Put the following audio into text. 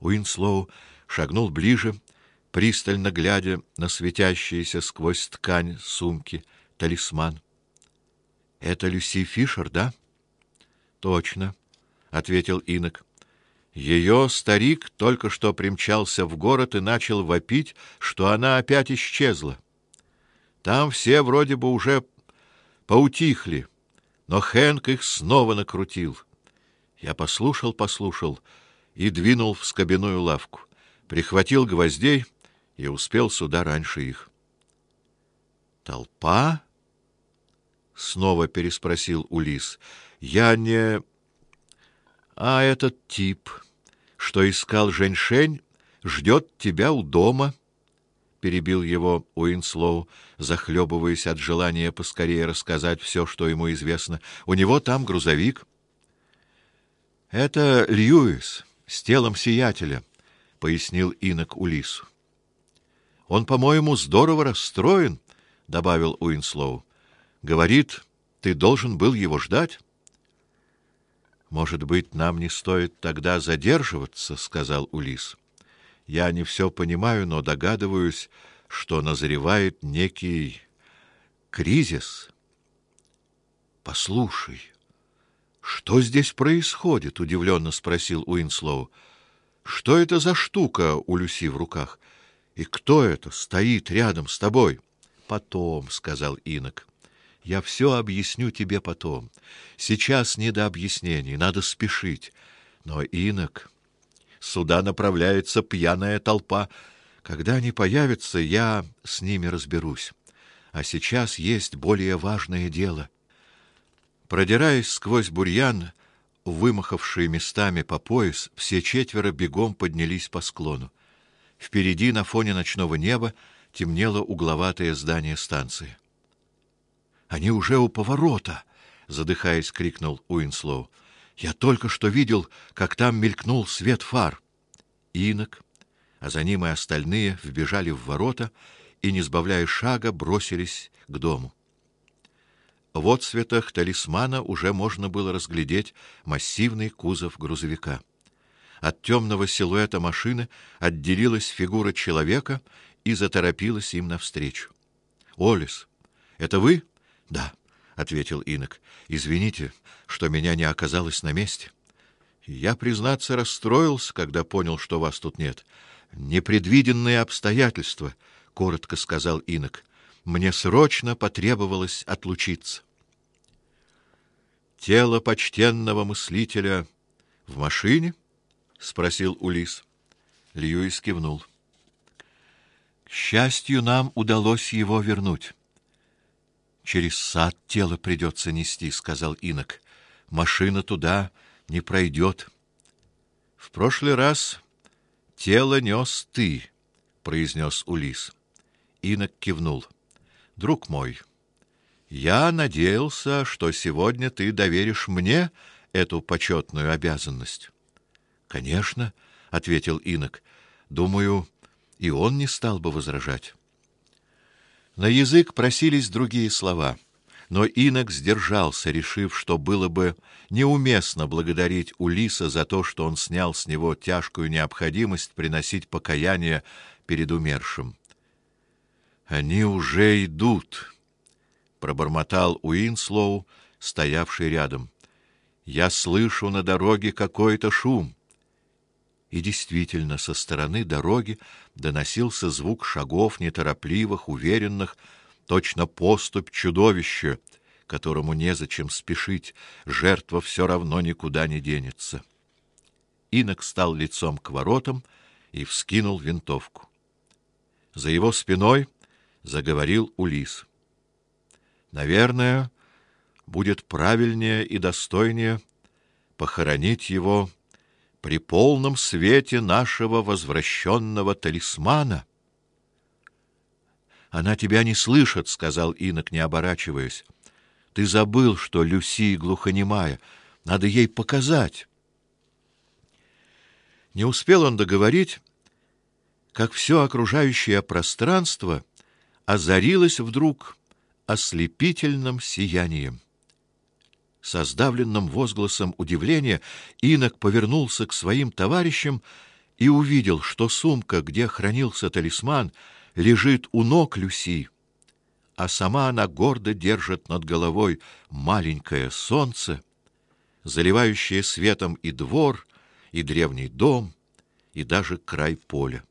Уинслоу шагнул ближе, пристально глядя на светящийся сквозь ткань сумки талисман. Это Люси Фишер, да? Точно, ответил Инок. Ее старик только что примчался в город и начал вопить, что она опять исчезла. Там все вроде бы уже поутихли, но Хэнк их снова накрутил. Я послушал, послушал и двинул в скобяную лавку, прихватил гвоздей и успел сюда раньше их. Толпа? снова переспросил Улис. Я не А этот тип, что искал Женьшень, ждет тебя у дома перебил его Уинслоу, захлебываясь от желания поскорее рассказать все, что ему известно. У него там грузовик. Это Льюис с телом сиятеля, пояснил инок Улису. Он, по-моему, здорово расстроен, добавил Уинслоу. Говорит, ты должен был его ждать. Может быть, нам не стоит тогда задерживаться, сказал Улис. Я не все понимаю, но догадываюсь, что назревает некий кризис. Послушай, что здесь происходит? удивленно спросил Уинслоу. Что это за штука у Люси в руках? И кто это стоит рядом с тобой? Потом, сказал Инок. Я все объясню тебе потом. Сейчас не до объяснений, надо спешить. Но Инок, Сюда направляется пьяная толпа. Когда они появятся, я с ними разберусь. А сейчас есть более важное дело. Продираясь сквозь бурьян, вымахавший местами по пояс, все четверо бегом поднялись по склону. Впереди на фоне ночного неба темнело угловатое здание станции. Они уже у поворота, задыхаясь, крикнул Уинслоу. Я только что видел, как там мелькнул свет фар. Инок, а за ним и остальные вбежали в ворота и, не сбавляя шага, бросились к дому. В отсветах талисмана уже можно было разглядеть массивный кузов грузовика. От темного силуэта машины отделилась фигура человека и заторопилась им навстречу. Олис, это вы? Да ответил Инок. Извините, что меня не оказалось на месте. Я, признаться, расстроился, когда понял, что вас тут нет. Непредвиденные обстоятельства, коротко сказал Инок. Мне срочно потребовалось отлучиться. Тело почтенного мыслителя в машине? спросил Улис. Льюис кивнул. К счастью, нам удалось его вернуть. Через сад тело придется нести, сказал Инок. Машина туда не пройдет. В прошлый раз тело нес ты, произнес Улис. Инок кивнул. Друг мой, я надеялся, что сегодня ты доверишь мне эту почетную обязанность. Конечно, ответил Инок. Думаю, и он не стал бы возражать. На язык просились другие слова, но Инок сдержался, решив, что было бы неуместно благодарить Улиса за то, что он снял с него тяжкую необходимость приносить покаяние перед умершим. Они уже идут, пробормотал Уинслоу, стоявший рядом. Я слышу на дороге какой-то шум. И действительно, со стороны дороги доносился звук шагов неторопливых, уверенных, точно поступь чудовища, которому незачем спешить, жертва все равно никуда не денется. Инок стал лицом к воротам и вскинул винтовку. За его спиной заговорил Улис. Наверное, будет правильнее и достойнее похоронить его при полном свете нашего возвращенного талисмана. Она тебя не слышит, сказал Инок, не оборачиваясь. Ты забыл, что Люси глухонемая, надо ей показать. Не успел он договорить, как все окружающее пространство озарилось вдруг ослепительным сиянием. Со сдавленным возгласом удивления Инок повернулся к своим товарищам и увидел, что сумка, где хранился талисман, лежит у ног Люси, а сама она гордо держит над головой маленькое солнце, заливающее светом и двор, и древний дом, и даже край поля.